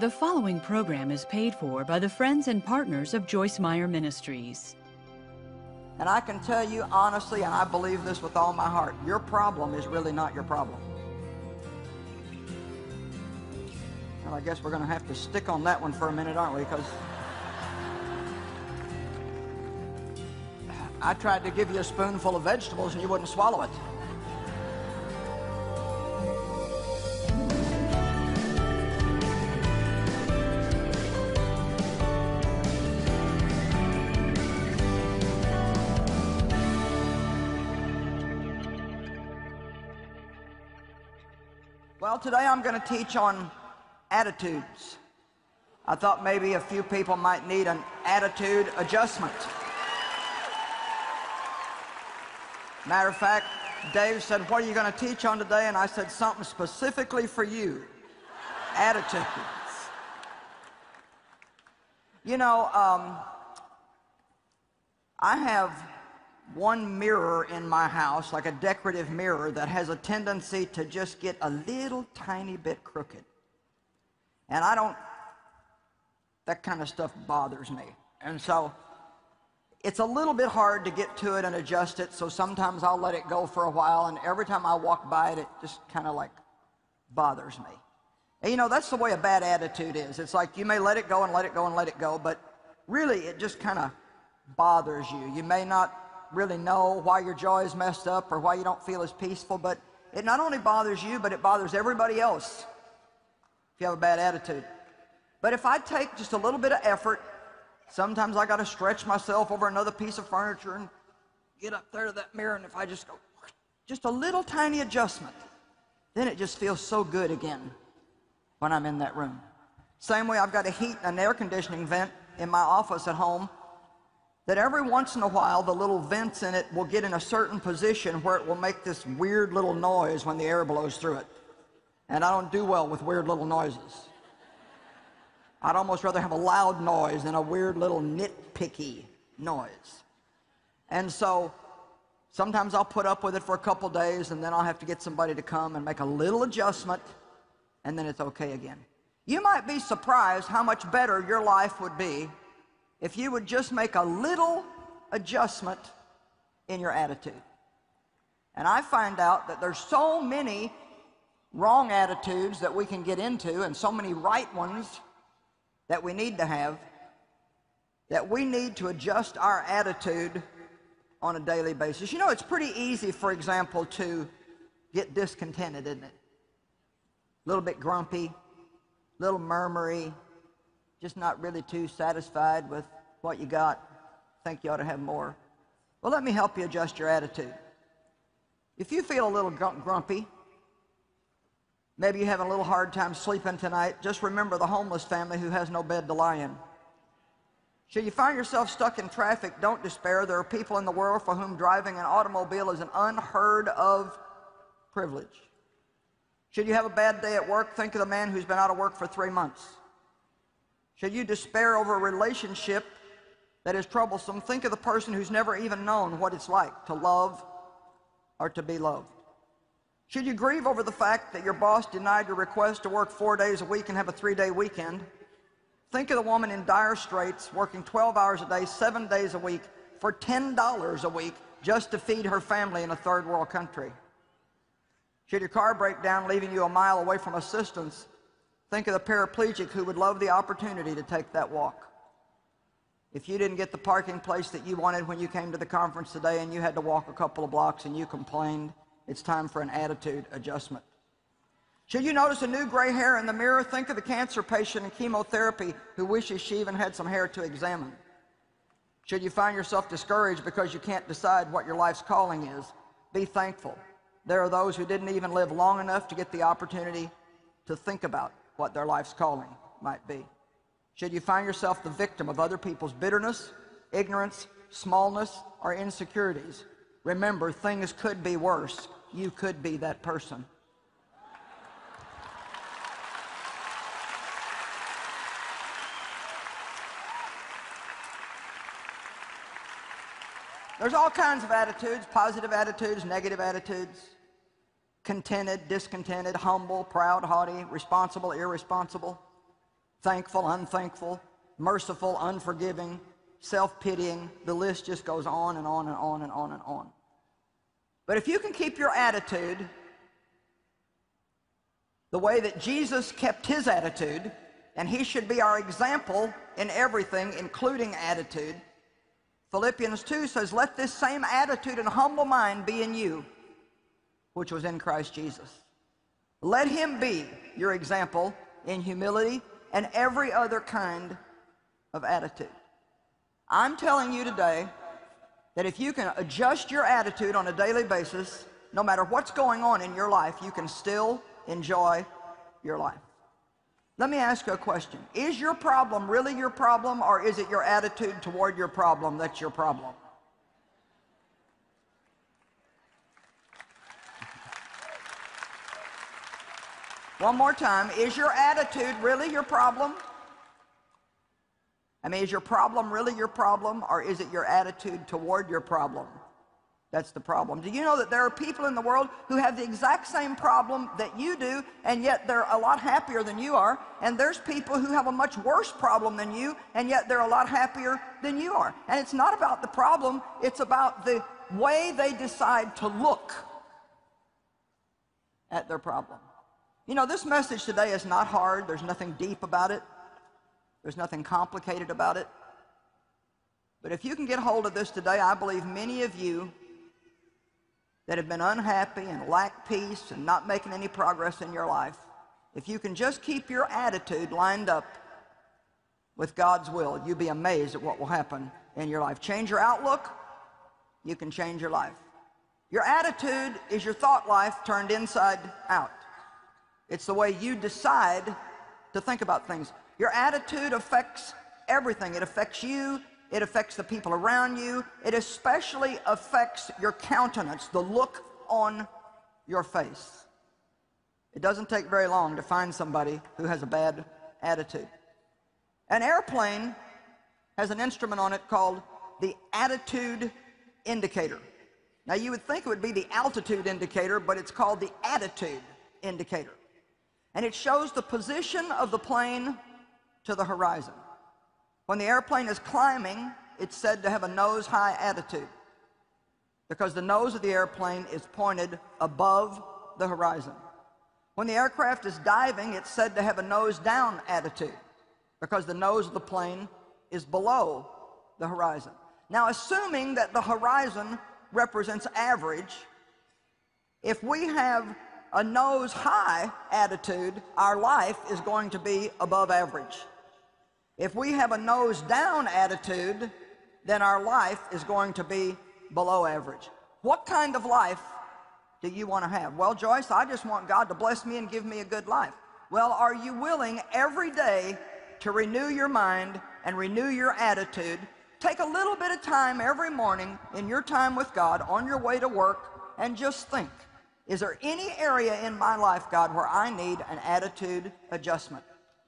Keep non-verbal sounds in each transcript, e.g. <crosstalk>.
The following program is paid for by the friends and partners of Joyce Meyer Ministries. And I can tell you honestly, and I believe this with all my heart, your problem is really not your problem. Well, I guess we're going to have to stick on that one for a minute, aren't we? Because I tried to give you a spoonful of vegetables and you wouldn't swallow it. Today I'm going to teach on attitudes. I thought maybe a few people might need an attitude adjustment. Matter of fact, Dave said, What are you going to teach on today? And I said, Something specifically for you attitudes. You know, um, I have one mirror in my house, like a decorative mirror, that has a tendency to just get a little tiny bit crooked. And I don't, that kind of stuff bothers me. And so it's a little bit hard to get to it and adjust it, so sometimes I'll let it go for a while, and every time I walk by it, it just kind of like bothers me. And you know, that's the way a bad attitude is. It's like you may let it go and let it go and let it go, but really it just kind of bothers you. You may not really know why your joy is messed up or why you don't feel as peaceful, but it not only bothers you, but it bothers everybody else if you have a bad attitude. But if I take just a little bit of effort, sometimes I got to stretch myself over another piece of furniture and get up there to that mirror, and if I just go, just a little tiny adjustment, then it just feels so good again when I'm in that room. Same way I've got a heat and an air conditioning vent in my office at home that every once in a while the little vents in it will get in a certain position where it will make this weird little noise when the air blows through it. And I don't do well with weird little noises. I'd almost rather have a loud noise than a weird little nitpicky noise. And so sometimes I'll put up with it for a couple days and then I'll have to get somebody to come and make a little adjustment and then it's okay again. You might be surprised how much better your life would be if you would just make a little adjustment in your attitude. And I find out that there's so many wrong attitudes that we can get into and so many right ones that we need to have that we need to adjust our attitude on a daily basis. You know, it's pretty easy, for example, to get discontented, isn't it? A little bit grumpy, a little murmury, just not really too satisfied with what you got, think you ought to have more. Well, let me help you adjust your attitude. If you feel a little grumpy, maybe you're having a little hard time sleeping tonight, just remember the homeless family who has no bed to lie in. Should you find yourself stuck in traffic, don't despair. There are people in the world for whom driving an automobile is an unheard of privilege. Should you have a bad day at work, think of the man who's been out of work for three months. Should you despair over a relationship that is troublesome, think of the person who's never even known what it's like to love or to be loved. Should you grieve over the fact that your boss denied your request to work four days a week and have a three-day weekend, think of the woman in dire straits working 12 hours a day, seven days a week for $10 a week just to feed her family in a third world country. Should your car break down leaving you a mile away from assistance, Think of the paraplegic who would love the opportunity to take that walk. If you didn't get the parking place that you wanted when you came to the conference today and you had to walk a couple of blocks and you complained, it's time for an attitude adjustment. Should you notice a new gray hair in the mirror, think of the cancer patient in chemotherapy who wishes she even had some hair to examine. Should you find yourself discouraged because you can't decide what your life's calling is, be thankful. There are those who didn't even live long enough to get the opportunity to think about what their life's calling might be. Should you find yourself the victim of other people's bitterness, ignorance, smallness, or insecurities, remember things could be worse. You could be that person. There's all kinds of attitudes, positive attitudes, negative attitudes contented, discontented, humble, proud, haughty, responsible, irresponsible. thankful, unthankful, merciful, unforgiving, self pitying. The list just goes on and on and on and on and on. But if you can keep your attitude the way that Jesus kept his attitude, and he should be our example in everything, including attitude. Philippians 2 says, Let this same attitude and humble mind be in you, which was in Christ Jesus. Let him be your example in humility and every other kind of attitude. I'm telling you today that if you can adjust your attitude on a daily basis, no matter what's going on in your life, you can still enjoy your life. Let me ask you a question. Is your problem really your problem, or is it your attitude toward your problem that's your problem? One more time. Is your attitude really your problem? I mean, is your problem really your problem, or is it your attitude toward your problem? That's the problem. Do you know that there are people in the world who have the exact same problem that you do, and yet they're a lot happier than you are? And there's people who have a much worse problem than you, and yet they're a lot happier than you are. And it's not about the problem, it's about the way they decide to look at their problem. You know, this message today is not hard, there's nothing deep about it, there's nothing complicated about it. But if you can get hold of this today, I believe many of you that have been unhappy and lack peace and not making any progress in your life, if you can just keep your attitude lined up with God's will, you'll be amazed at what will happen in your life. Change your outlook, you can change your life. Your attitude is your thought life turned inside out. It's the way you decide to think about things. Your attitude affects everything. It affects you, it affects the people around you. It especially affects your countenance, the look on your face. It doesn't take very long to find somebody who has a bad attitude. An airplane has an instrument on it called the attitude indicator. Now you would think it would be the altitude indicator, but it's called the attitude indicator. And it shows the position of the plane to the horizon. When the airplane is climbing, it's said to have a nose-high attitude because the nose of the airplane is pointed above the horizon. When the aircraft is diving, it's said to have a nose-down attitude because the nose of the plane is below the horizon. Now, assuming that the horizon represents average, if we have a nose-high attitude, our life is going to be above average. If we have a nose down attitude, then our life is going to be below average. What kind of life do you want to have? Well, Joyce, I just want God to bless me and give me a good life. Well, are you willing every day to renew your mind and renew your attitude? Take a little bit of time every morning in your time with God on your way to work and just think, is there any area in my life, God, where I need an attitude adjustment?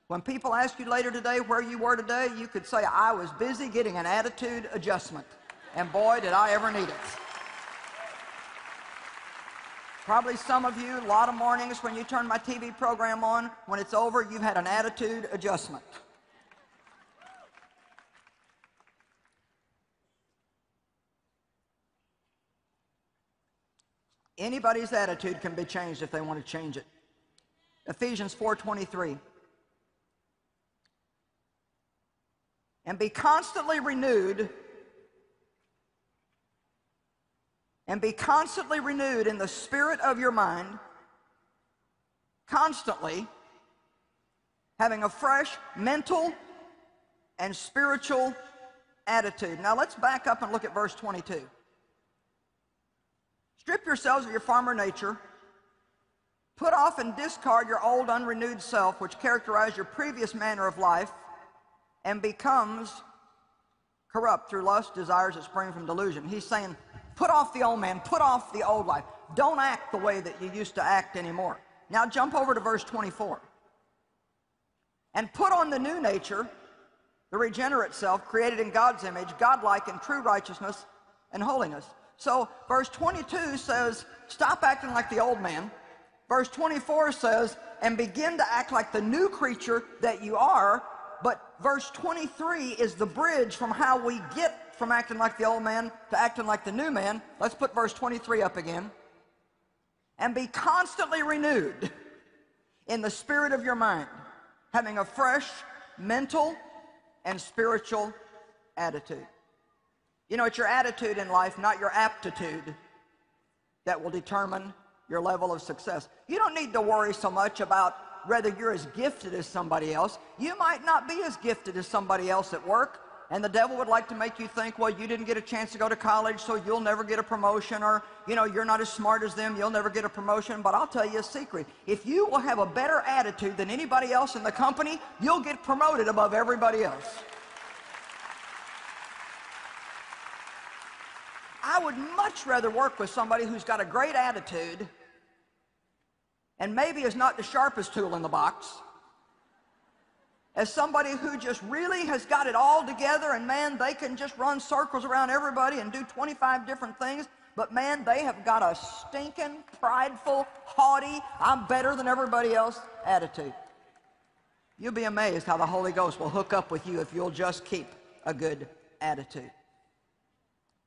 When people ask you later today where you were today, you could say, I was busy getting an attitude adjustment. And boy, did I ever need it. Probably some of you, a lot of mornings when you turn my TV program on, when it's over, you've had an attitude adjustment. Anybody's attitude can be changed if they want to change it. Ephesians 4:23 and be constantly renewed and be constantly renewed in the spirit of your mind constantly having a fresh mental and spiritual attitude. Now let's back up and look at verse 22 strip yourselves of your former nature put off and discard your old unrenewed self which characterized your previous manner of life and becomes corrupt through lust, desires that spring from delusion. He's saying, put off the old man, put off the old life. Don't act the way that you used to act anymore. Now jump over to verse 24. And put on the new nature, the regenerate self, created in God's image, godlike in true righteousness and holiness. So verse 22 says, stop acting like the old man. Verse 24 says, and begin to act like the new creature that you are But verse 23 is the bridge from how we get from acting like the old man to acting like the new man. Let's put verse 23 up again. And be constantly renewed in the spirit of your mind, having a fresh mental and spiritual attitude. You know, it's your attitude in life, not your aptitude, that will determine your level of success. You don't need to worry so much about whether you're as gifted as somebody else. You might not be as gifted as somebody else at work, and the devil would like to make you think, well, you didn't get a chance to go to college, so you'll never get a promotion, or, you know, you're not as smart as them, you'll never get a promotion. But I'll tell you a secret. If you will have a better attitude than anybody else in the company, you'll get promoted above everybody else. I would much rather work with somebody who's got a great attitude and maybe is not the sharpest tool in the box as somebody who just really has got it all together and man they can just run circles around everybody and do 25 different things but man they have got a stinking prideful haughty I'm better than everybody else attitude. You'll be amazed how the Holy Ghost will hook up with you if you'll just keep a good attitude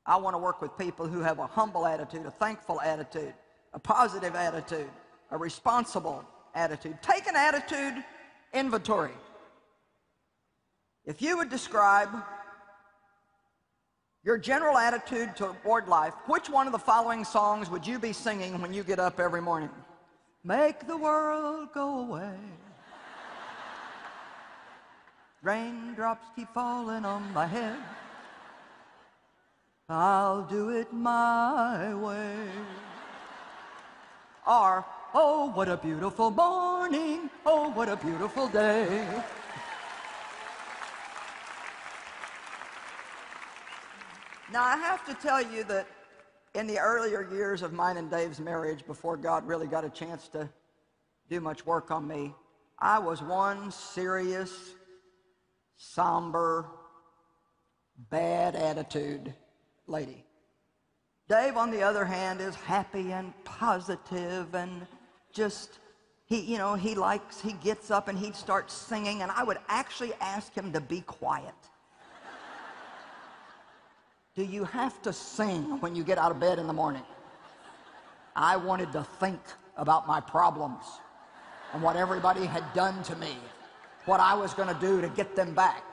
I want to work with people who have a humble attitude, a thankful attitude, a positive attitude, a responsible attitude. Take an attitude inventory. If you would describe your general attitude toward life, which one of the following songs would you be singing when you get up every morning? Make the world go away. Raindrops keep falling on my head. I'll do it my way. Or, oh, what a beautiful morning. Oh, what a beautiful day. Now, I have to tell you that in the earlier years of mine and Dave's marriage, before God really got a chance to do much work on me, I was one serious, somber, bad attitude lady. Dave, on the other hand, is happy and positive and just, he, you know, he likes, he gets up and he'd start singing, and I would actually ask him to be quiet. Do you have to sing when you get out of bed in the morning? I wanted to think about my problems and what everybody had done to me, what I was going to do to get them back.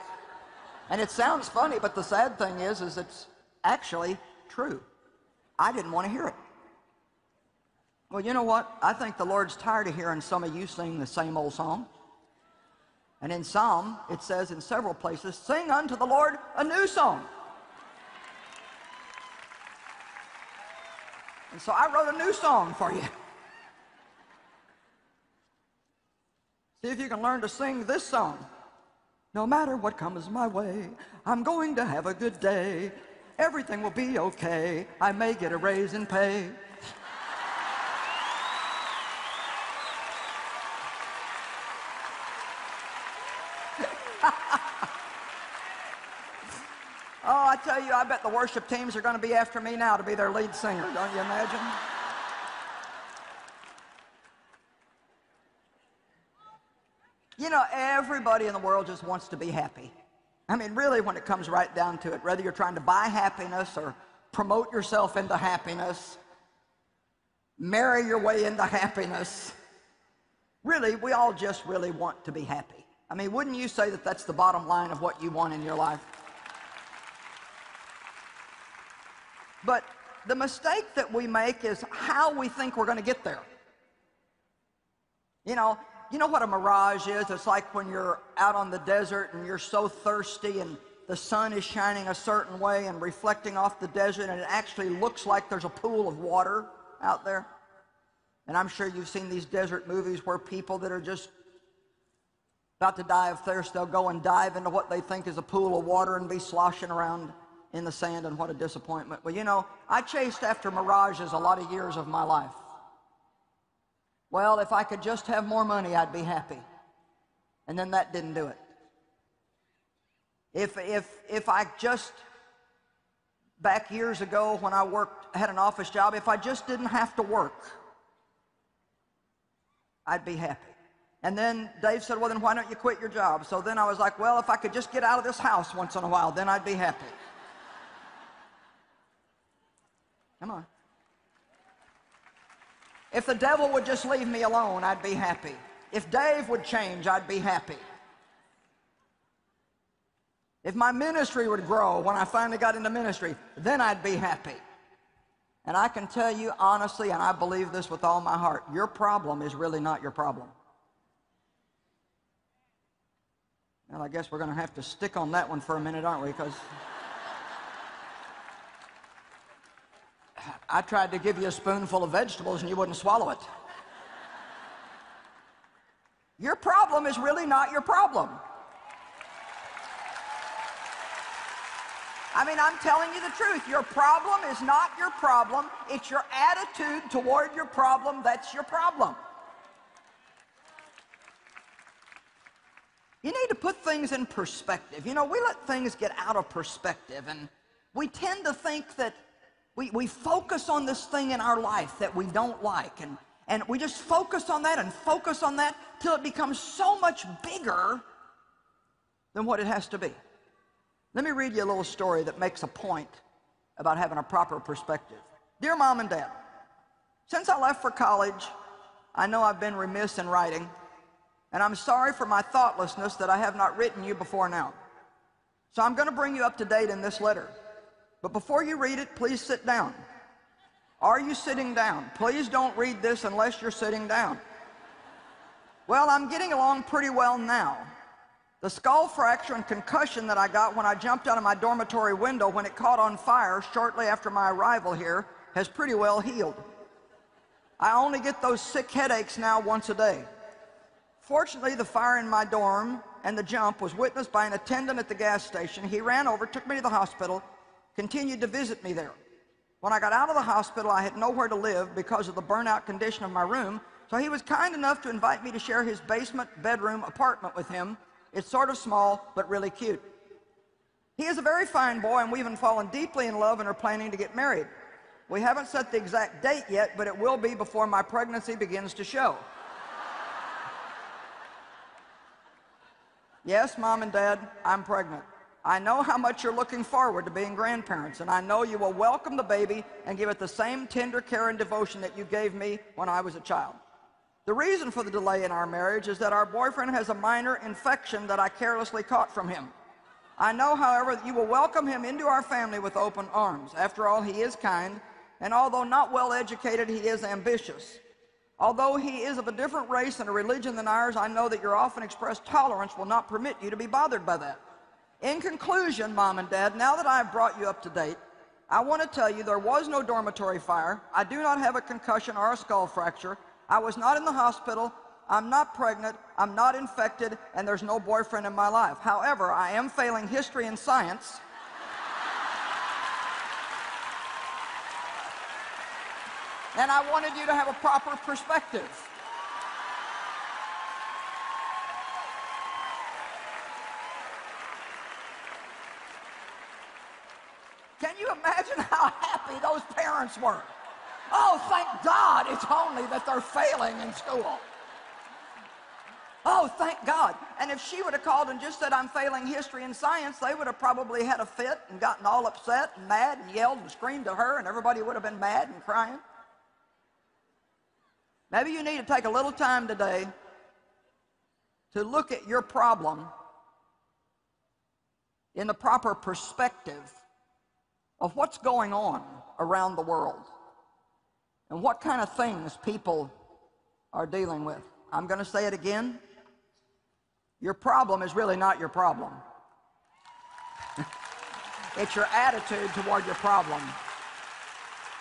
And it sounds funny, but the sad thing is, is it's actually true. I didn't want to hear it. Well, you know what? I think the Lord's tired of hearing some of you sing the same old song. And in Psalm, it says in several places, sing unto the Lord a new song. And so I wrote a new song for you. See if you can learn to sing this song. No matter what comes my way, I'm going to have a good day. Everything will be okay. I may get a raise in pay. <laughs> oh, I tell you, I bet the worship teams are going to be after me now to be their lead singer. Don't you imagine? You know, everybody in the world just wants to be happy. I mean, really, when it comes right down to it, whether you're trying to buy happiness or promote yourself into happiness, marry your way into happiness, really, we all just really want to be happy. I mean, wouldn't you say that that's the bottom line of what you want in your life? But the mistake that we make is how we think we're going to get there. You know, you know what a mirage is? It's like when you're out on the desert and you're so thirsty and the sun is shining a certain way and reflecting off the desert and it actually looks like there's a pool of water out there. And I'm sure you've seen these desert movies where people that are just about to die of thirst, they'll go and dive into what they think is a pool of water and be sloshing around in the sand and what a disappointment. Well, you know, I chased after mirages a lot of years of my life. Well, if I could just have more money, I'd be happy. And then that didn't do it. If, if, if I just, back years ago when I worked, had an office job, if I just didn't have to work, I'd be happy. And then Dave said, Well, then why don't you quit your job? So then I was like, Well, if I could just get out of this house once in a while, then I'd be happy. <laughs> Come on. If the devil would just leave me alone, I'd be happy. If Dave would change, I'd be happy. If my ministry would grow when I finally got into ministry, then I'd be happy. And I can tell you honestly, and I believe this with all my heart, your problem is really not your problem. Well, I guess we're going to have to stick on that one for a minute, aren't we? Because I tried to give you a spoonful of vegetables and you wouldn't swallow it. Your problem is really not your problem. I mean, I'm telling you the truth. Your problem is not your problem. It's your attitude toward your problem that's your problem. You need to put things in perspective. You know, we let things get out of perspective, and we tend to think that we, we focus on this thing in our life that we don't like, and, and we just focus on that and focus on that till it becomes so much bigger than what it has to be. Let me read you a little story that makes a point about having a proper perspective. Dear mom and dad, since I left for college, I know I've been remiss in writing, and I'm sorry for my thoughtlessness that I have not written you before now. So I'm going to bring you up to date in this letter. But before you read it, please sit down. Are you sitting down? Please don't read this unless you're sitting down. Well, I'm getting along pretty well now. The skull fracture and concussion that I got when I jumped out of my dormitory window when it caught on fire shortly after my arrival here has pretty well healed. I only get those sick headaches now once a day. Fortunately, the fire in my dorm and the jump was witnessed by an attendant at the gas station. He ran over, took me to the hospital, continued to visit me there. When I got out of the hospital, I had nowhere to live because of the burnout condition of my room, so he was kind enough to invite me to share his basement bedroom apartment with him it's sort of small, but really cute. He is a very fine boy, and we've even fallen deeply in love and are planning to get married. We haven't set the exact date yet, but it will be before my pregnancy begins to show. yes, mom and dad, I'm pregnant. I know how much you're looking forward to being grandparents, and I know you will welcome the baby and give it the same tender care and devotion that you gave me when I was a child. The reason for the delay in our marriage is that our boyfriend has a minor infection that I carelessly caught from him. I know, however, that you will welcome him into our family with open arms. After all, he is kind, and although not well educated, he is ambitious. Although he is of a different race and a religion than ours, I know that your often expressed tolerance will not permit you to be bothered by that. In conclusion, Mom and Dad, now that I have brought you up to date, I want to tell you there was no dormitory fire. I do not have a concussion or a skull fracture. I was not in the hospital. I'm not pregnant. I'm not infected. And there's no boyfriend in my life. However, I am failing history and science. and I wanted you to have a proper perspective. Can you imagine how happy those parents were? Oh, thank God it's only that they're failing in school. Oh, thank God. And if she would have called and just said, I'm failing history and science, they would have probably had a fit and gotten all upset and mad and yelled and screamed at her, and everybody would have been mad and crying. Maybe you need to take a little time today to look at your problem in the proper perspective of what's going on around the world and what kind of things people are dealing with. I'm going to say it again. Your problem is really not your problem. <laughs> it's your attitude toward your problem.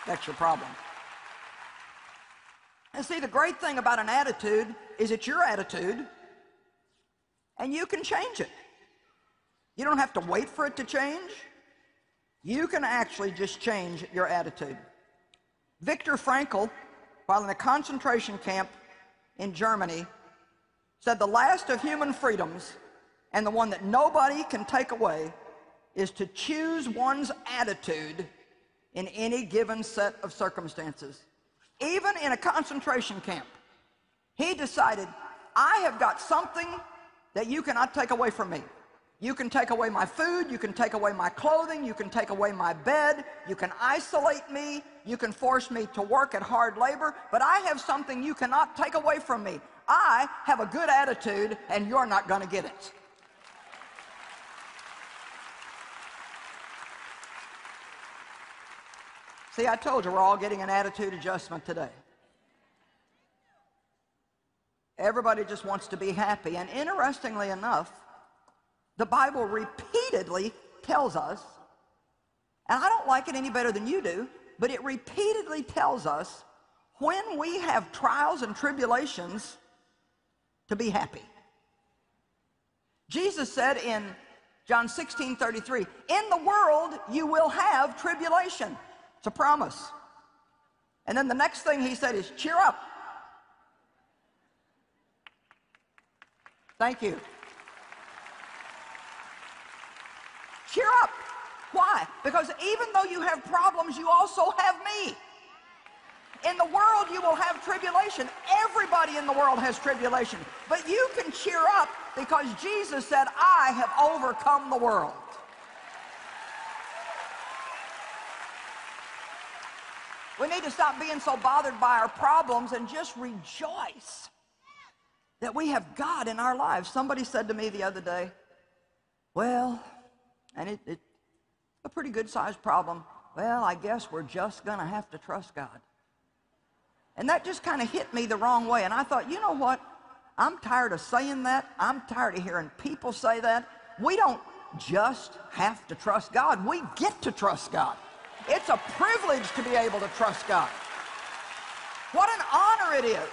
That's your problem. And see, the great thing about an attitude is it's your attitude, and you can change it. You don't have to wait for it to change. You can actually just change your attitude. Viktor Frankl, while in a concentration camp in Germany, said the last of human freedoms and the one that nobody can take away is to choose one's attitude in any given set of circumstances. Even in a concentration camp, he decided I have got something that you cannot take away from me. You can take away my food, you can take away my clothing, you can take away my bed, you can isolate me, you can force me to work at hard labor, but I have something you cannot take away from me. I have a good attitude and you're not going to get it. See, I told you we're all getting an attitude adjustment today. Everybody just wants to be happy. And interestingly enough, the Bible repeatedly tells us, and I don't like it any better than you do, but it repeatedly tells us when we have trials and tribulations to be happy. Jesus said in John 16 33, In the world you will have tribulation. It's a promise. And then the next thing he said is, Cheer up. Thank you. Cheer up. Why? Because even though you have problems, you also have me. In the world, you will have tribulation. Everybody in the world has tribulation. But you can cheer up because Jesus said, I have overcome the world. We need to stop being so bothered by our problems and just rejoice that we have God in our lives. Somebody said to me the other day, well, and it, it a pretty good sized problem. Well, I guess we're just going to have to trust God. And that just kind of hit me the wrong way. And I thought, you know what? I'm tired of saying that. I'm tired of hearing people say that. We don't just have to trust God. We get to trust God. It's a privilege to be able to trust God. What an honor it is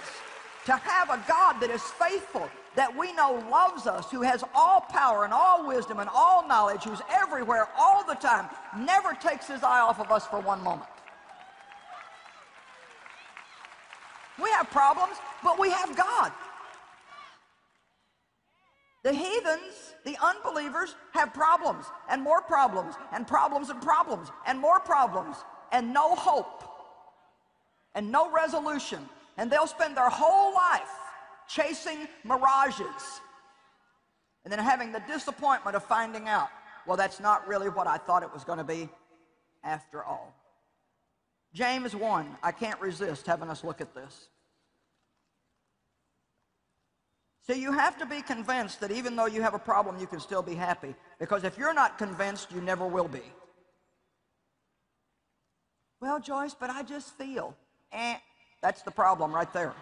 to have a God that is faithful, that we know loves us, who has all power and all wisdom and all knowledge, who's everywhere all the time, never takes his eye off of us for one moment. We have problems, but we have God. The heathens, the unbelievers, have problems and more problems and problems and problems and more problems and no hope and no resolution. And they'll spend their whole life chasing mirages and then having the disappointment of finding out, well, that's not really what I thought it was going to be after all. James 1, I can't resist having us look at this. So you have to be convinced that even though you have a problem, you can still be happy. Because if you're not convinced, you never will be. Well, Joyce, but I just feel. Eh, that's the problem right there.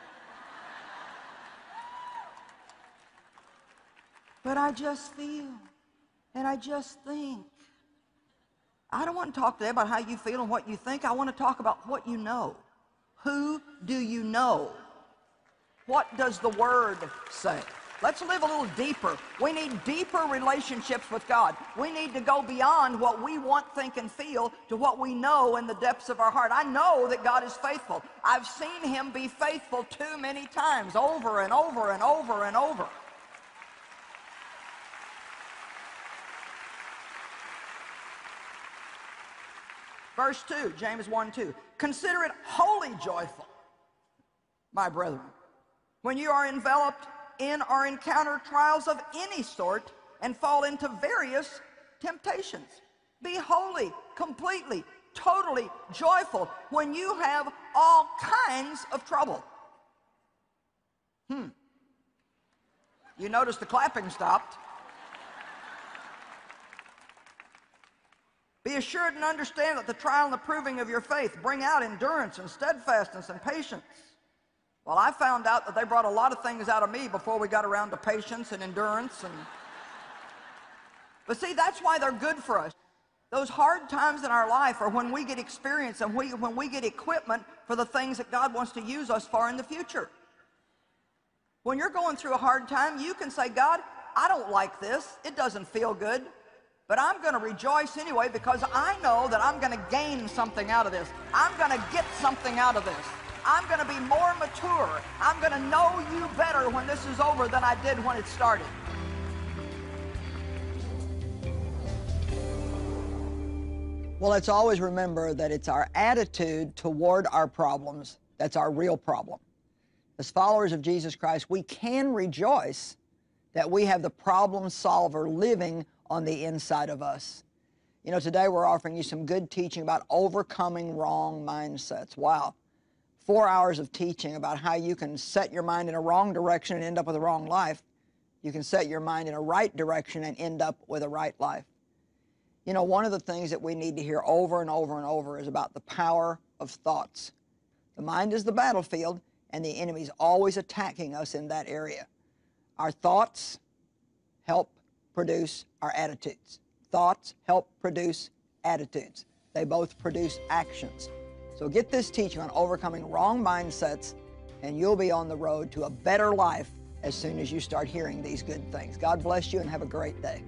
But I just feel. And I just think. I don't want to talk today about how you feel and what you think. I want to talk about what you know. Who do you know? What does the Word say? Let's live a little deeper. We need deeper relationships with God. We need to go beyond what we want, think, and feel to what we know in the depths of our heart. I know that God is faithful. I've seen Him be faithful too many times, over and over and over and over. Verse 2, James 1 2. Consider it wholly joyful, my brethren when you are enveloped in or encounter trials of any sort and fall into various temptations. Be wholly, completely, totally joyful when you have all kinds of trouble. Hmm. You notice the clapping stopped. Be assured and understand that the trial and the proving of your faith bring out endurance and steadfastness and patience. Well, I found out that they brought a lot of things out of me before we got around to patience and endurance. And... <laughs> But see, that's why they're good for us. Those hard times in our life are when we get experience and we, when we get equipment for the things that God wants to use us for in the future. When you're going through a hard time, you can say, God, I don't like this. It doesn't feel good. But I'm going to rejoice anyway because I know that I'm going to gain something out of this. I'm going to get something out of this. I'm going to be more mature. I'm going to know you better when this is over than I did when it started. Well, let's always remember that it's our attitude toward our problems that's our real problem. As followers of Jesus Christ, we can rejoice that we have the problem solver living on the inside of us. You know, today we're offering you some good teaching about overcoming wrong mindsets. Wow. Four hours of teaching about how you can set your mind in a wrong direction and end up with a wrong life. You can set your mind in a right direction and end up with a right life. You know, one of the things that we need to hear over and over and over is about the power of thoughts. The mind is the battlefield, and the enemy's always attacking us in that area. Our thoughts help produce our attitudes. Thoughts help produce attitudes. They both produce actions. So get this teaching on overcoming wrong mindsets, and you'll be on the road to a better life as soon as you start hearing these good things. God bless you and have a great day.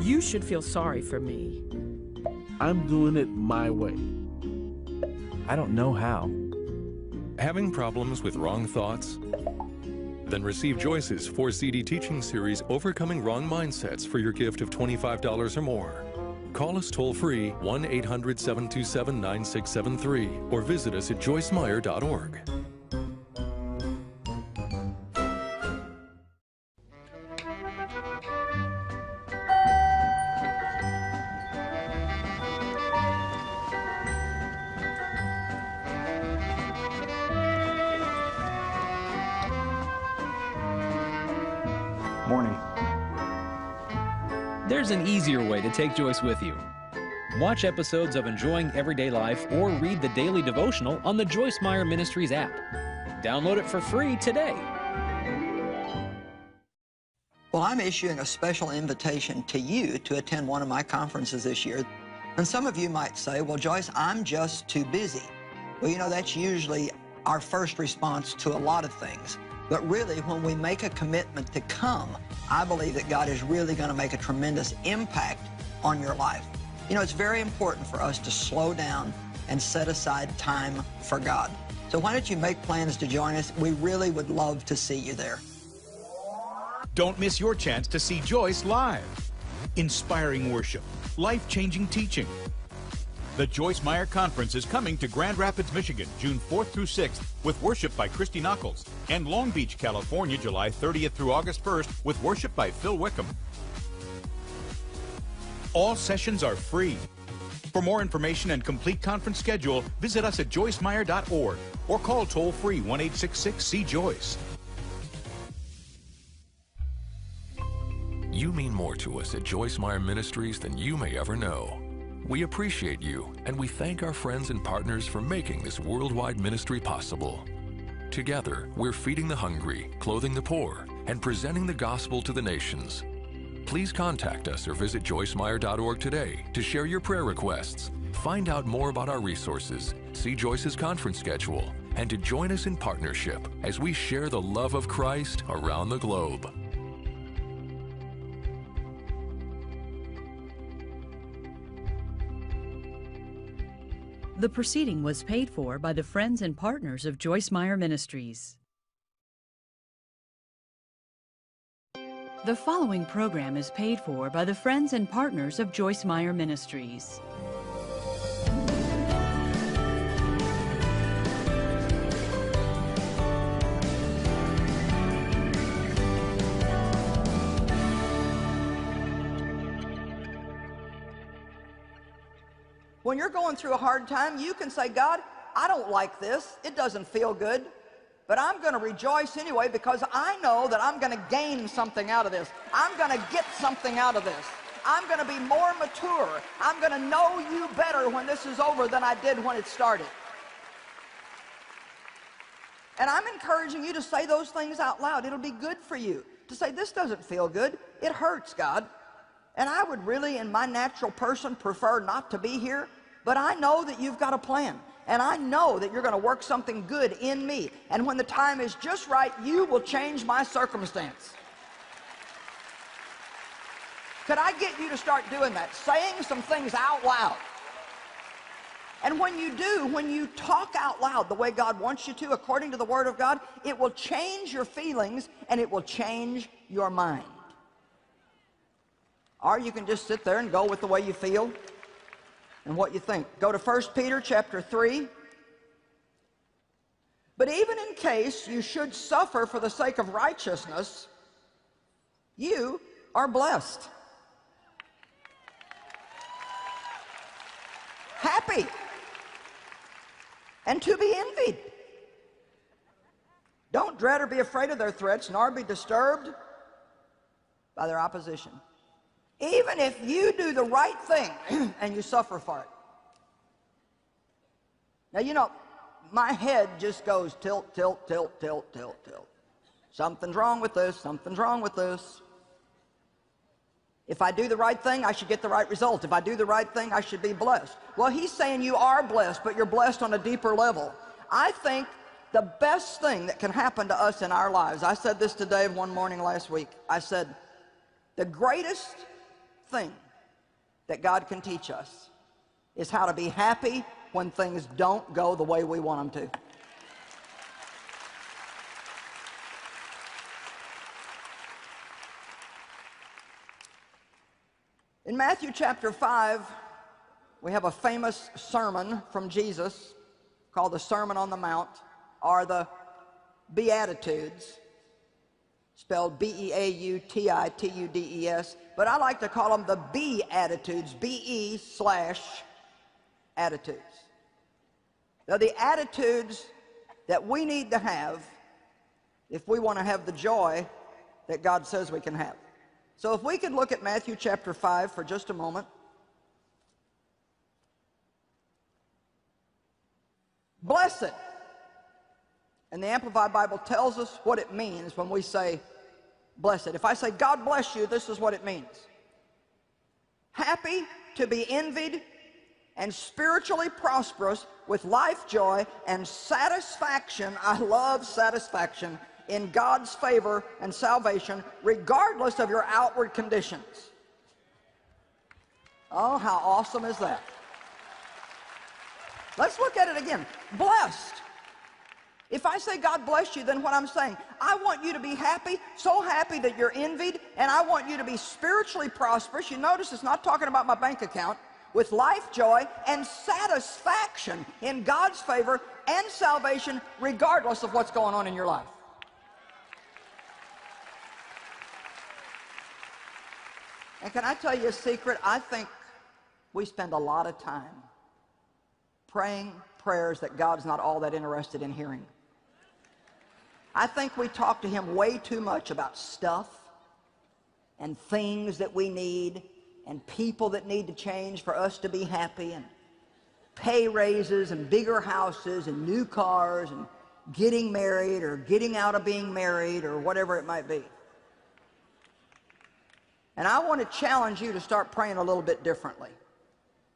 You should feel sorry for me. I'm doing it my way. I don't know how. Having problems with wrong thoughts? Then receive Joyce's four CD teaching series, Overcoming Wrong Mindsets, for your gift of $25 or more. Call us toll free 1 800 727 9673 or visit us at joycemeyer.org. take Joyce with you. Watch episodes of Enjoying Everyday Life or read the daily devotional on the Joyce Meyer Ministries app. Download it for free today. Well, I'm issuing a special invitation to you to attend one of my conferences this year. And some of you might say, well, Joyce, I'm just too busy. Well, you know, that's usually our first response to a lot of things. But really, when we make a commitment to come, I believe that God is really going to make a tremendous impact on your life. You know, it's very important for us to slow down and set aside time for God. So why don't you make plans to join us? We really would love to see you there. Don't miss your chance to see Joyce live. Inspiring worship, life changing teaching. The Joyce Meyer Conference is coming to Grand Rapids, Michigan, June 4th through 6th, with worship by Christy Nockels, and Long Beach, California, July 30th through August 1st, with worship by Phil Wickham. All sessions are free. For more information and complete conference schedule, visit us at joycemeyer.org or call toll free 1 866 See Joyce. You mean more to us at Joyce Meyer Ministries than you may ever know. We appreciate you and we thank our friends and partners for making this worldwide ministry possible. Together, we're feeding the hungry, clothing the poor, and presenting the gospel to the nations. Please contact us or visit joycemeyer.org today to share your prayer requests, find out more about our resources, see Joyce's conference schedule, and to join us in partnership as we share the love of Christ around the globe. The proceeding was paid for by the friends and partners of Joyce Meyer Ministries. The following program is paid for by the friends and partners of Joyce Meyer Ministries. When you're going through a hard time, you can say, God, I don't like this. It doesn't feel good. But I'm going to rejoice anyway because I know that I'm going to gain something out of this. I'm going to get something out of this. I'm going to be more mature. I'm going to know you better when this is over than I did when it started. And I'm encouraging you to say those things out loud. It'll be good for you to say, This doesn't feel good. It hurts, God. And I would really, in my natural person, prefer not to be here, but I know that you've got a plan. And I know that you're going to work something good in me. And when the time is just right, you will change my circumstance. Could I get you to start doing that? Saying some things out loud. And when you do, when you talk out loud the way God wants you to, according to the Word of God, it will change your feelings and it will change your mind. Or you can just sit there and go with the way you feel. And what you think. Go to 1 Peter chapter 3. But even in case you should suffer for the sake of righteousness, you are blessed. Happy. And to be envied. Don't dread or be afraid of their threats, nor be disturbed by their opposition. Even if you do the right thing <clears throat> and you suffer for it. Now, you know, my head just goes tilt, tilt, tilt, tilt, tilt, tilt. Something's wrong with this, something's wrong with this. If I do the right thing, I should get the right result. If I do the right thing, I should be blessed. Well, he's saying you are blessed, but you're blessed on a deeper level. I think the best thing that can happen to us in our lives, I said this to Dave one morning last week. I said, the greatest thing that God can teach us is how to be happy when things don't go the way we want them to. In Matthew chapter 5, we have a famous sermon from Jesus called the Sermon on the Mount, or the Beatitudes, spelled B-E-A-U-T-I-T-U-D-E-S, but I like to call them the B-attitudes, B-E slash attitudes. Now, the attitudes that we need to have if we want to have the joy that God says we can have. So if we could look at Matthew chapter 5 for just a moment. Blessed. And the Amplified Bible tells us what it means when we say blessed. If I say God bless you, this is what it means. Happy to be envied and spiritually prosperous with life joy and satisfaction. I love satisfaction in God's favor and salvation, regardless of your outward conditions. Oh, how awesome is that? Let's look at it again. Blessed. If I say God bless you, then what I'm saying, I want you to be happy, so happy that you're envied, and I want you to be spiritually prosperous. You notice it's not talking about my bank account with life joy and satisfaction in God's favor and salvation regardless of what's going on in your life. And can I tell you a secret? I think we spend a lot of time praying prayers that God's not all that interested in hearing. I think we talk to him way too much about stuff and things that we need and people that need to change for us to be happy and pay raises and bigger houses and new cars and getting married or getting out of being married or whatever it might be. And I want to challenge you to start praying a little bit differently.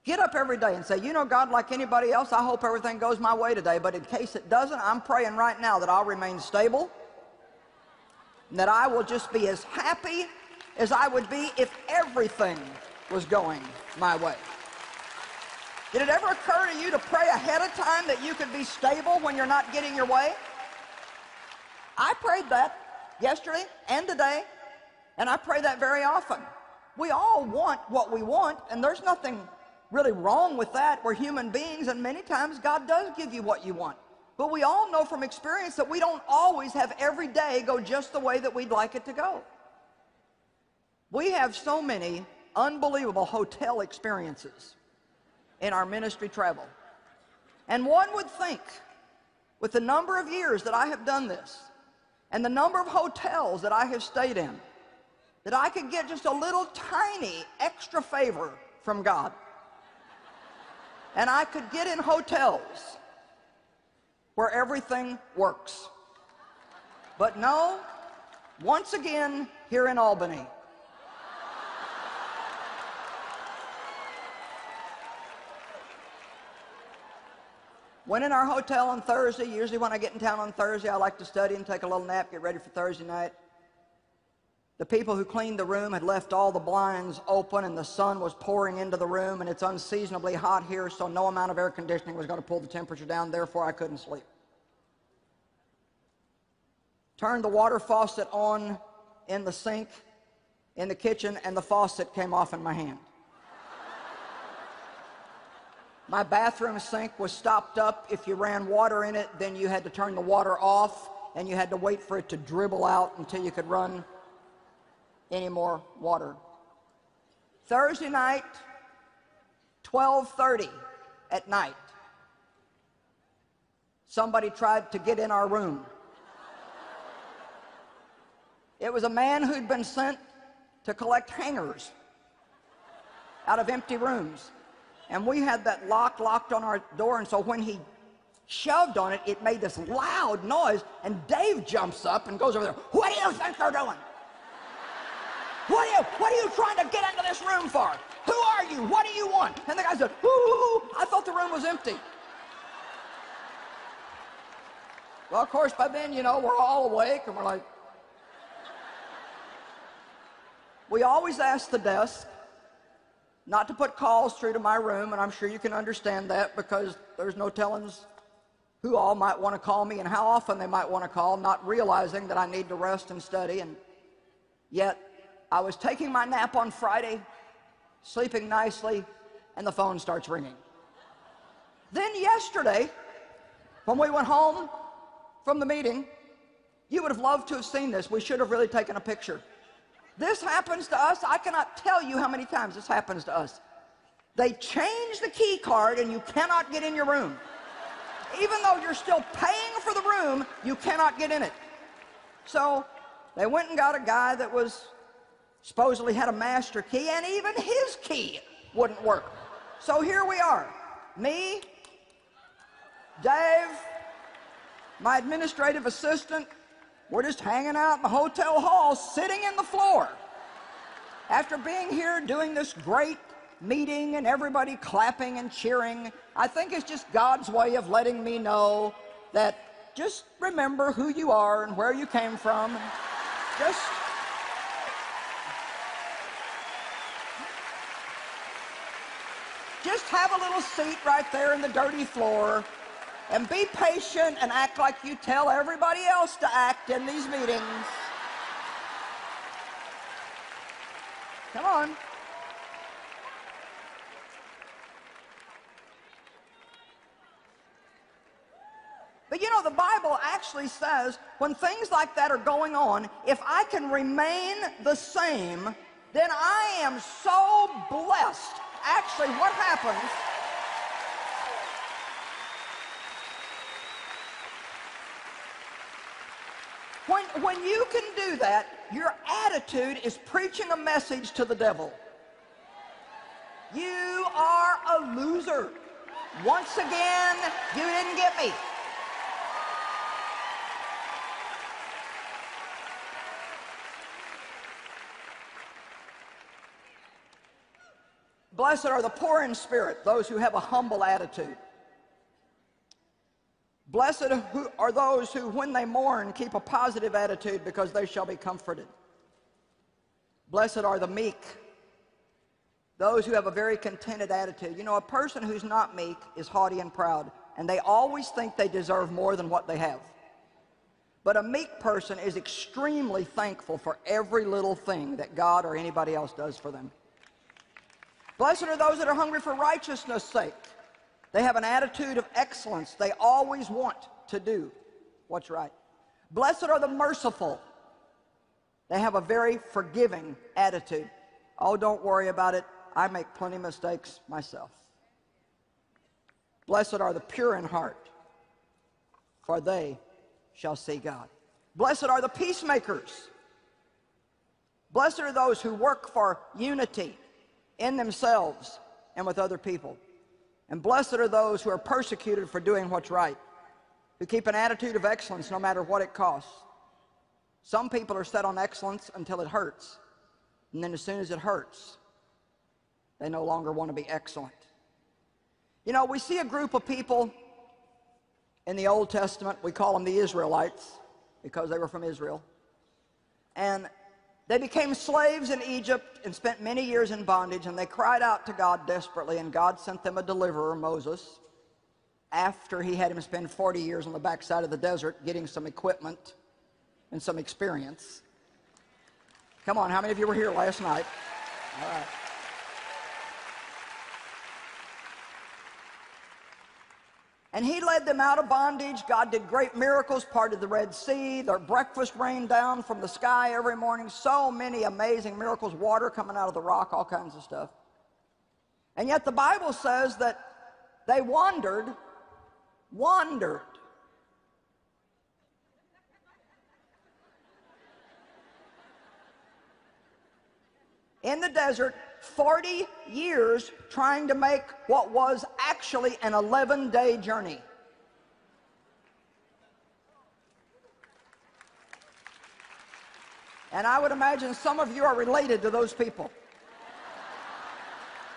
Get up every day and say, you know, God, like anybody else, I hope everything goes my way today. But in case it doesn't, I'm praying right now that I'll remain stable and that I will just be as happy as I would be if everything was going my way. Did it ever occur to you to pray ahead of time that you could be stable when you're not getting your way? I prayed that yesterday and today, and I pray that very often. We all want what we want, and there's nothing really wrong with that. We're human beings, and many times God does give you what you want. But we all know from experience that we don't always have every day go just the way that we'd like it to go. We have so many unbelievable hotel experiences in our ministry travel. And one would think, with the number of years that I have done this, and the number of hotels that I have stayed in, that I could get just a little tiny extra favor from God. And I could get in hotels where everything works. But no, once again, here in Albany, Went in our hotel on Thursday. Usually when I get in town on Thursday, I like to study and take a little nap, get ready for Thursday night. The people who cleaned the room had left all the blinds open and the sun was pouring into the room and it's unseasonably hot here, so no amount of air conditioning was going to pull the temperature down. Therefore, I couldn't sleep. Turned the water faucet on in the sink in the kitchen and the faucet came off in my hand. My bathroom sink was stopped up. If you ran water in it, then you had to turn the water off and you had to wait for it to dribble out until you could run any more water. Thursday night, 12:30 at night. Somebody tried to get in our room. It was a man who'd been sent to collect hangers out of empty rooms. And we had that lock locked on our door, and so when he shoved on it, it made this loud noise, and Dave jumps up and goes over there. What do you think they're doing? What are you, what are you trying to get into this room for? Who are you? What do you want? And the guy said, ooh, I thought the room was empty. Well, of course, by then, you know, we're all awake and we're like, we always ask the desk not to put calls through to my room, and I'm sure you can understand that because there's no telling who all might want to call me and how often they might want to call, not realizing that I need to rest and study. And yet, I was taking my nap on Friday, sleeping nicely, and the phone starts ringing. Then yesterday, when we went home from the meeting, you would have loved to have seen this. We should have really taken a picture. This happens to us. I cannot tell you how many times this happens to us. They change the key card and you cannot get in your room. Even though you're still paying for the room, you cannot get in it. So they went and got a guy that was supposedly had a master key, and even his key wouldn't work. So here we are. Me, Dave, my administrative assistant, we're just hanging out in the hotel hall, sitting in the floor. After being here doing this great meeting and everybody clapping and cheering, I think it's just God's way of letting me know that just remember who you are and where you came from. Just Just have a little seat right there in the dirty floor and be patient and act like you tell everybody else to act in these meetings. Come on. But you know, the Bible actually says when things like that are going on, if I can remain the same, then I am so blessed actually what happens when, when you can do that, your attitude is preaching a message to the devil. You are a loser. Once again, you didn't get me. Blessed are the poor in spirit, those who have a humble attitude. Blessed are those who, when they mourn, keep a positive attitude because they shall be comforted. Blessed are the meek, those who have a very contented attitude. You know, a person who's not meek is haughty and proud, and they always think they deserve more than what they have. But a meek person is extremely thankful for every little thing that God or anybody else does for them. Blessed are those that are hungry for righteousness' sake. They have an attitude of excellence. They always want to do what's right. Blessed are the merciful. They have a very forgiving attitude. Oh, don't worry about it. I make plenty of mistakes myself. Blessed are the pure in heart, for they shall see God. Blessed are the peacemakers. Blessed are those who work for unity in themselves and with other people. And blessed are those who are persecuted for doing what's right, who keep an attitude of excellence no matter what it costs. Some people are set on excellence until it hurts. And then as soon as it hurts, they no longer want to be excellent. You know, we see a group of people in the Old Testament, we call them the Israelites because they were from Israel. And they became slaves in Egypt and spent many years in bondage, and they cried out to God desperately, and God sent them a deliverer, Moses, after he had him spend 40 years on the backside of the desert getting some equipment and some experience. Come on, how many of you were here last night? All right. And he led them out of bondage. God did great miracles, parted the Red Sea. Their breakfast rained down from the sky every morning. So many amazing miracles, water coming out of the rock, all kinds of stuff. And yet the Bible says that they wandered, wandered. In the desert 40 years trying to make what was actually an 11 day journey. And I would imagine some of you are related to those people.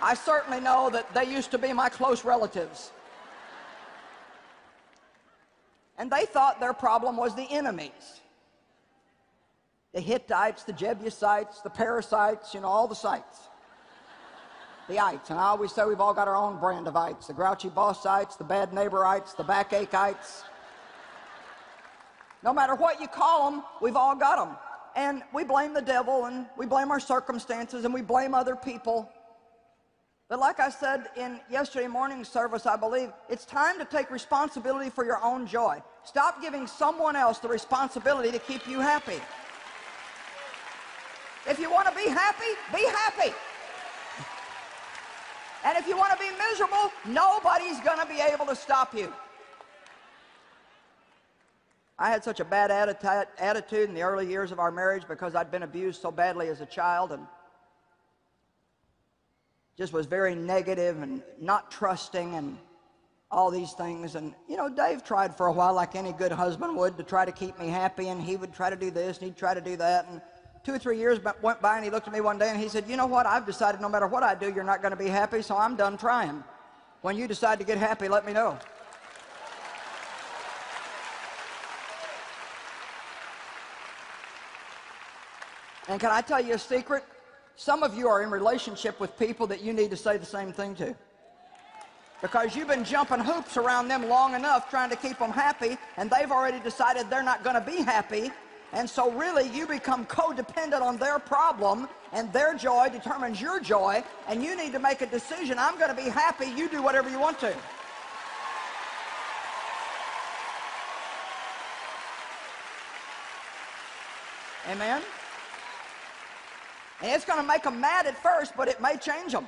I certainly know that they used to be my close relatives. And they thought their problem was the enemies the Hittites, the Jebusites, the Parasites, you know, all the sites the ites. And I always say we've all got our own brand of ites the grouchy boss bossites, the bad neighbor neighborites, the backache-ites. No matter what you call them, we've all got them. And we blame the devil and we blame our circumstances and we blame other people. But like I said in yesterday morning's service, I believe it's time to take responsibility for your own joy. Stop giving someone else the responsibility to keep you happy. If you want to be happy, be happy. And if you want to be miserable, nobody's going to be able to stop you. I had such a bad attitude in the early years of our marriage because I'd been abused so badly as a child and just was very negative and not trusting and all these things. And, you know, Dave tried for a while, like any good husband would, to try to keep me happy, and he would try to do this and he'd try to do that. And two or three years went by and he looked at me one day and he said, you know what, I've decided no matter what I do, you're not going to be happy, so I'm done trying. When you decide to get happy, let me know. And can I tell you a secret? Some of you are in relationship with people that you need to say the same thing to. Because you've been jumping hoops around them long enough trying to keep them happy, and they've already decided they're not going to be happy, and so really you become codependent on their problem and their joy determines your joy and you need to make a decision. I'm going to be happy. You do whatever you want to. Amen? And it's going to make them mad at first, but it may change them.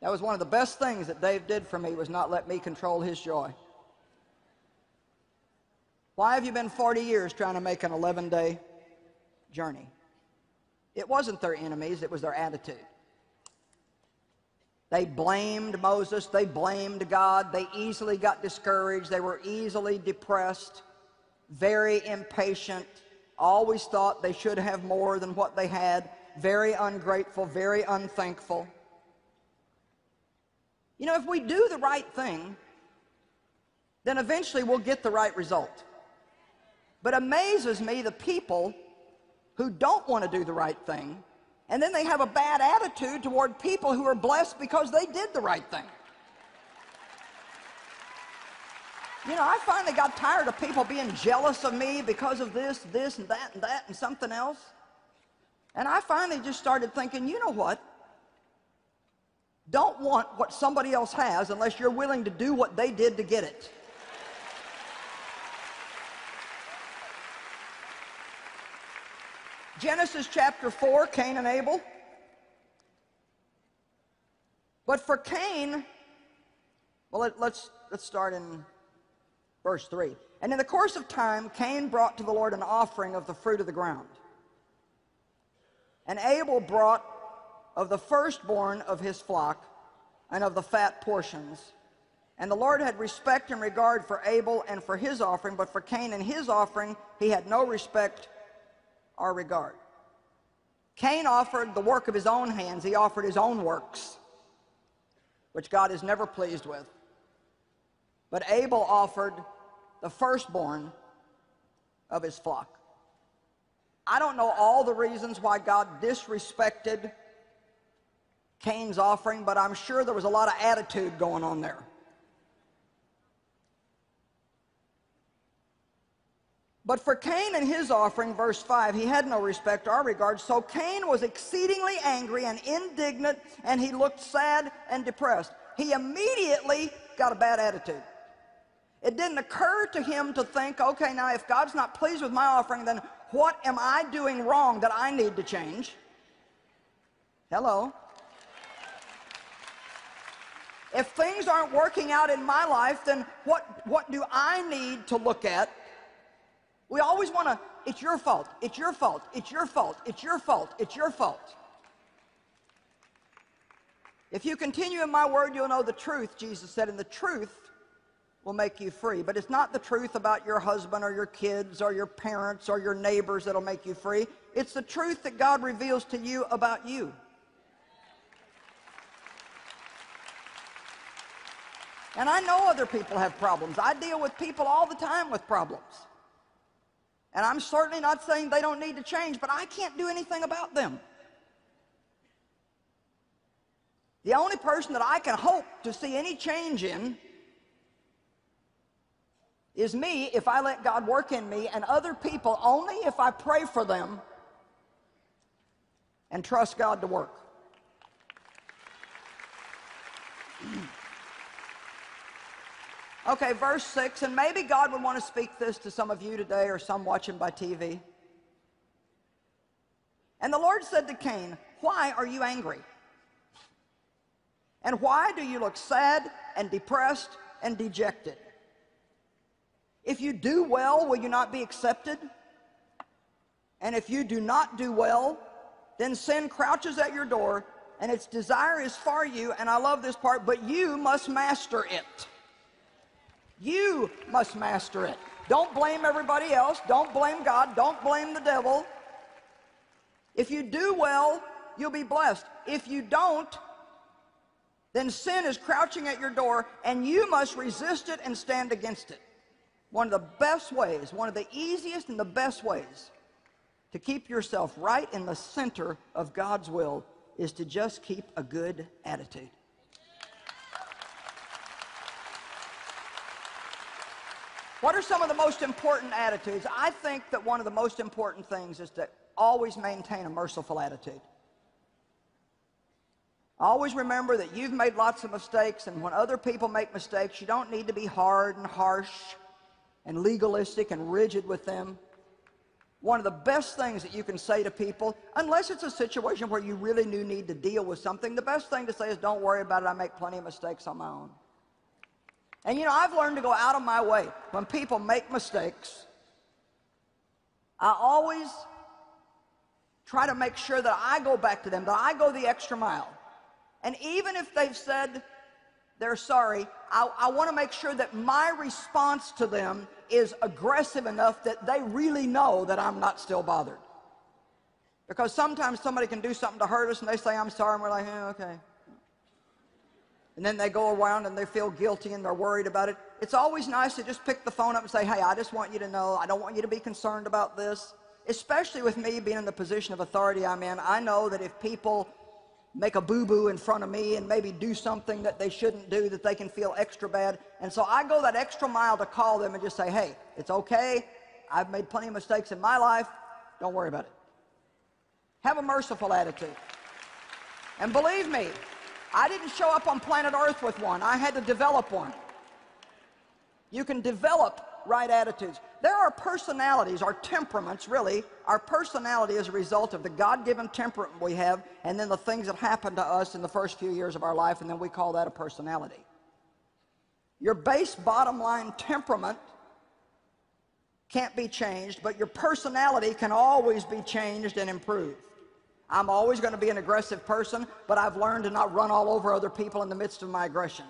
That was one of the best things that Dave did for me was not let me control his joy. Why have you been 40 years trying to make an 11 day journey? It wasn't their enemies, it was their attitude. They blamed Moses, they blamed God, they easily got discouraged, they were easily depressed, very impatient, always thought they should have more than what they had, very ungrateful, very unthankful. You know, if we do the right thing, then eventually we'll get the right result. But amazes me the people who don't want to do the right thing, and then they have a bad attitude toward people who are blessed because they did the right thing. You know, I finally got tired of people being jealous of me because of this, this, and that, and that, and something else. And I finally just started thinking, you know what? Don't want what somebody else has unless you're willing to do what they did to get it. Genesis chapter 4, Cain and Abel. But for Cain, well, let, us let's, let's start in verse 3. And in the course of time, Cain brought to the Lord an offering of the fruit of the ground. And Abel brought of the firstborn of his flock and of the fat portions. And the Lord had respect and regard for Abel and for his offering, but for Cain and his offering he had no respect our regard. Cain offered the work of his own hands. He offered his own works, which God is never pleased with. But Abel offered the firstborn of his flock. I don't know all the reasons why God disrespected Cain's offering, but I'm sure there was a lot of attitude going on there. But for Cain and his offering, verse 5, he had no respect or regard. So Cain was exceedingly angry and indignant, and he looked sad and depressed. He immediately got a bad attitude. It didn't occur to him to think, okay, now if God's not pleased with my offering, then what am I doing wrong that I need to change? Hello? If things aren't working out in my life, then what, what do I need to look at? We always want to, it's your fault, it's your fault, it's your fault, it's your fault, it's your fault. If you continue in my word, you'll know the truth, Jesus said, and the truth will make you free. But it's not the truth about your husband or your kids or your parents or your neighbors that'll make you free. It's the truth that God reveals to you about you. And I know other people have problems. I deal with people all the time with problems. And I'm certainly not saying they don't need to change, but I can't do anything about them. The only person that I can hope to see any change in is me if I let God work in me, and other people only if I pray for them and trust God to work. Okay, verse 6, and maybe God would want to speak this to some of you today or some watching by TV. And the Lord said to Cain, Why are you angry? And why do you look sad and depressed and dejected? If you do well, will you not be accepted? And if you do not do well, then sin crouches at your door and its desire is for you. And I love this part, but you must master it. You must master it. Don't blame everybody else. Don't blame God. Don't blame the devil. If you do well, you'll be blessed. If you don't, then sin is crouching at your door and you must resist it and stand against it. One of the best ways, one of the easiest and the best ways to keep yourself right in the center of God's will is to just keep a good attitude. What are some of the most important attitudes? I think that one of the most important things is to always maintain a merciful attitude. Always remember that you've made lots of mistakes, and when other people make mistakes, you don't need to be hard and harsh and legalistic and rigid with them. One of the best things that you can say to people, unless it's a situation where you really do need to deal with something, the best thing to say is, Don't worry about it, I make plenty of mistakes on my own. And you know, I've learned to go out of my way. When people make mistakes, I always try to make sure that I go back to them, that I go the extra mile. And even if they've said they're sorry, I, I want to make sure that my response to them is aggressive enough that they really know that I'm not still bothered. Because sometimes somebody can do something to hurt us and they say, I'm sorry, and we're like, yeah, okay. And then they go around and they feel guilty and they're worried about it. It's always nice to just pick the phone up and say, hey, I just want you to know, I don't want you to be concerned about this. Especially with me being in the position of authority I'm in, I know that if people make a boo-boo in front of me and maybe do something that they shouldn't do that they can feel extra bad. And so I go that extra mile to call them and just say, hey, it's okay. I've made plenty of mistakes in my life. Don't worry about it. Have a merciful attitude. And believe me, I didn't show up on planet Earth with one. I had to develop one. You can develop right attitudes. There are personalities, our temperaments, really. Our personality is a result of the God-given temperament we have and then the things that happen to us in the first few years of our life, and then we call that a personality. Your base bottom line temperament can't be changed, but your personality can always be changed and improved. I'm always going to be an aggressive person, but I've learned to not run all over other people in the midst of my aggression.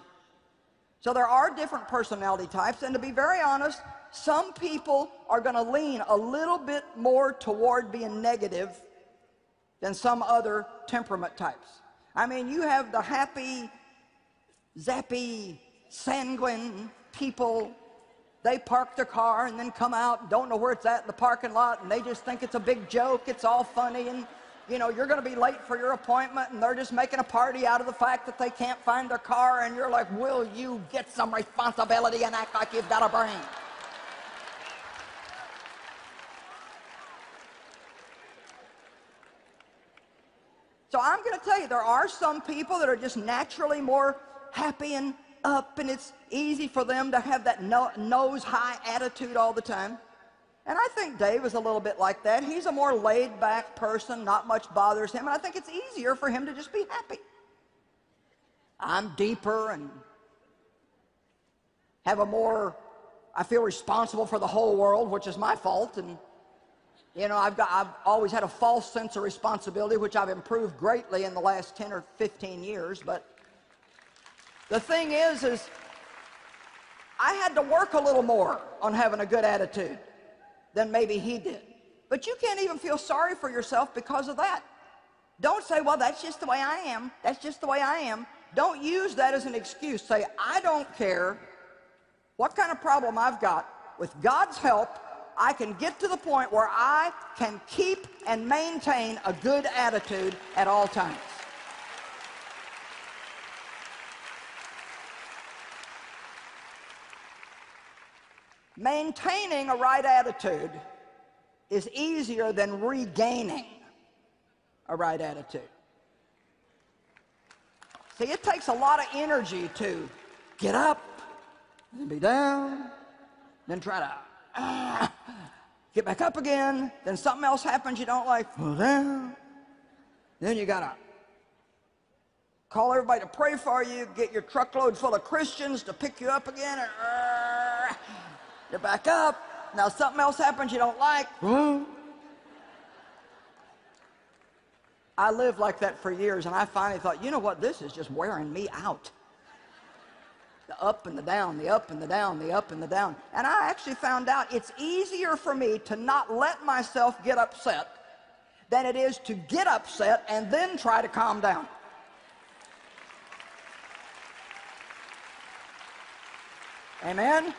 So there are different personality types, and to be very honest, some people are going to lean a little bit more toward being negative than some other temperament types. I mean, you have the happy, zappy, sanguine people. They park their car and then come out, don't know where it's at in the parking lot, and they just think it's a big joke, it's all funny, and you know, you're going to be late for your appointment and they're just making a party out of the fact that they can't find their car and you're like, will you get some responsibility and act like you've got a brain? So I'm going to tell you, there are some people that are just naturally more happy and up and it's easy for them to have that no, nose high attitude all the time. And I think Dave is a little bit like that. He's a more laid back person, not much bothers him, and I think it's easier for him to just be happy. I'm deeper and have a more, I feel responsible for the whole world, which is my fault. And, you know, I've, got, I've always had a false sense of responsibility, which I've improved greatly in the last 10 or 15 years. But the thing is, is I had to work a little more on having a good attitude than maybe he did. But you can't even feel sorry for yourself because of that. Don't say, well, that's just the way I am. That's just the way I am. Don't use that as an excuse. Say, I don't care what kind of problem I've got. With God's help, I can get to the point where I can keep and maintain a good attitude at all times. Maintaining a right attitude is easier than regaining a right attitude. See, it takes a lot of energy to get up, then be down, then try to uh, get back up again. Then something else happens you don't like. Then you got to call everybody to pray for you, get your truckload full of Christians to pick you up again, and uh, get back up. Now something else happens you don't like. I lived like that for years, and I finally thought, you know what, this is just wearing me out. The up and the down, the up and the down, the up and the down. And I actually found out it's easier for me to not let myself get upset than it is to get upset and then try to calm down. Amen?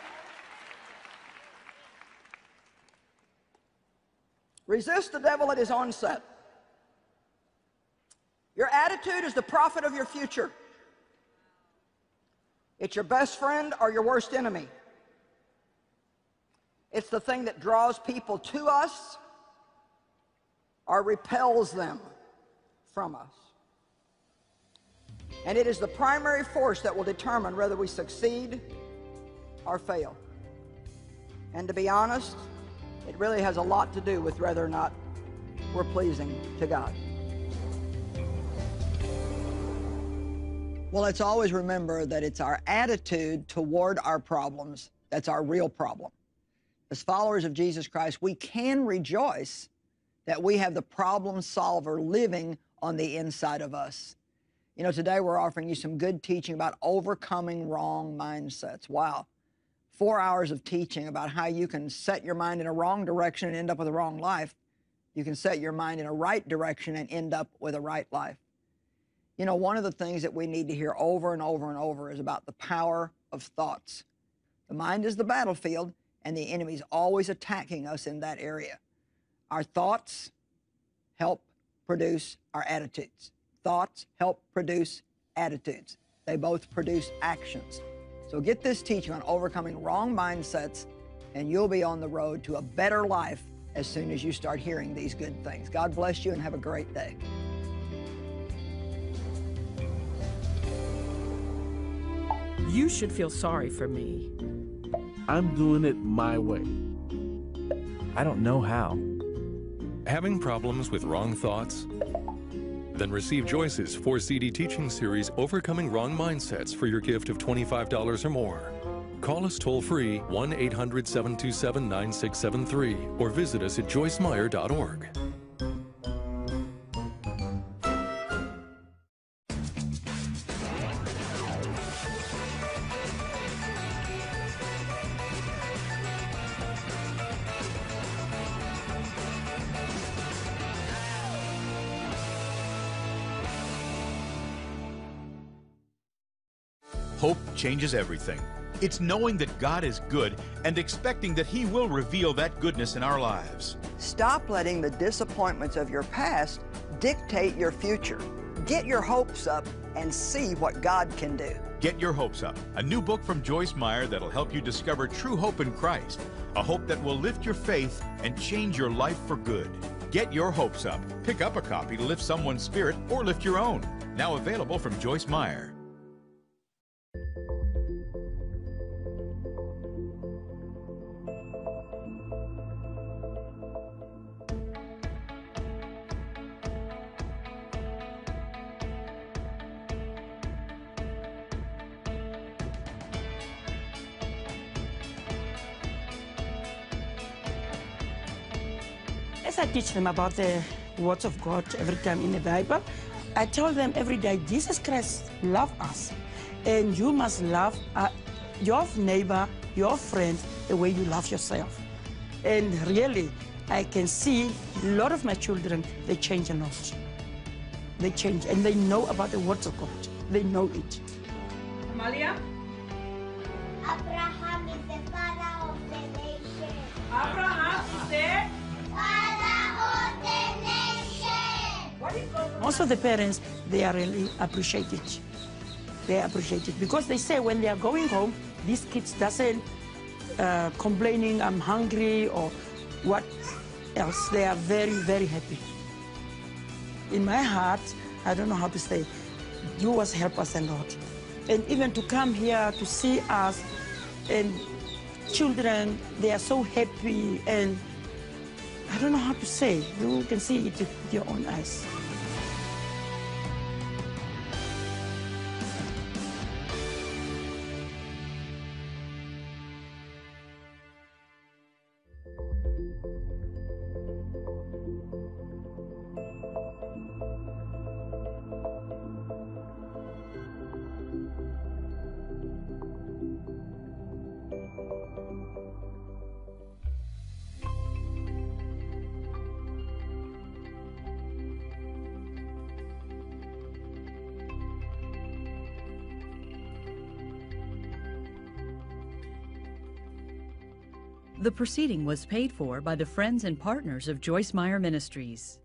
Resist the devil at his onset. Your attitude is the prophet of your future. It's your best friend or your worst enemy. It's the thing that draws people to us or repels them from us. And it is the primary force that will determine whether we succeed or fail. And to be honest, it really has a lot to do with whether or not we're pleasing to God. Well, let's always remember that it's our attitude toward our problems that's our real problem. As followers of Jesus Christ, we can rejoice that we have the problem solver living on the inside of us. You know, today we're offering you some good teaching about overcoming wrong mindsets. Wow. Four hours of teaching about how you can set your mind in a wrong direction and end up with a wrong life. You can set your mind in a right direction and end up with a right life. You know, one of the things that we need to hear over and over and over is about the power of thoughts. The mind is the battlefield, and the enemy's always attacking us in that area. Our thoughts help produce our attitudes. Thoughts help produce attitudes. They both produce actions. So get this teaching on overcoming wrong mindsets, and you'll be on the road to a better life as soon as you start hearing these good things. God bless you and have a great day. You should feel sorry for me. I'm doing it my way. I don't know how. Having problems with wrong thoughts? Then receive Joyce's four CD teaching series, Overcoming Wrong Mindsets, for your gift of $25 or more. Call us toll free 1 800 727 9673 or visit us at joycemeyer.org. changes everything. It's knowing that God is good and expecting that He will reveal that goodness in our lives. Stop letting the disappointments of your past dictate your future. Get your hopes up and see what God can do. Get Your Hopes Up, a new book from Joyce Meyer that'll help you discover true hope in Christ, a hope that will lift your faith and change your life for good. Get Your Hopes Up. Pick up a copy to lift someone's spirit or lift your own. Now available from Joyce Meyer. I teach them about the words of God every time in the Bible, I tell them every day, Jesus Christ loved us. And you must love uh, your neighbor, your friend, the way you love yourself. And really, I can see a lot of my children, they change a lot. They change, and they know about the words of God. They know it. Amalia? Of the parents, they are really appreciate it. They appreciate it because they say when they are going home, these kids doesn't uh, complaining, I'm hungry or what else. They are very, very happy. In my heart, I don't know how to say, you was help us a lot. And even to come here to see us and children, they are so happy and I don't know how to say. You can see it with your own eyes. The proceeding was paid for by the friends and partners of Joyce Meyer Ministries.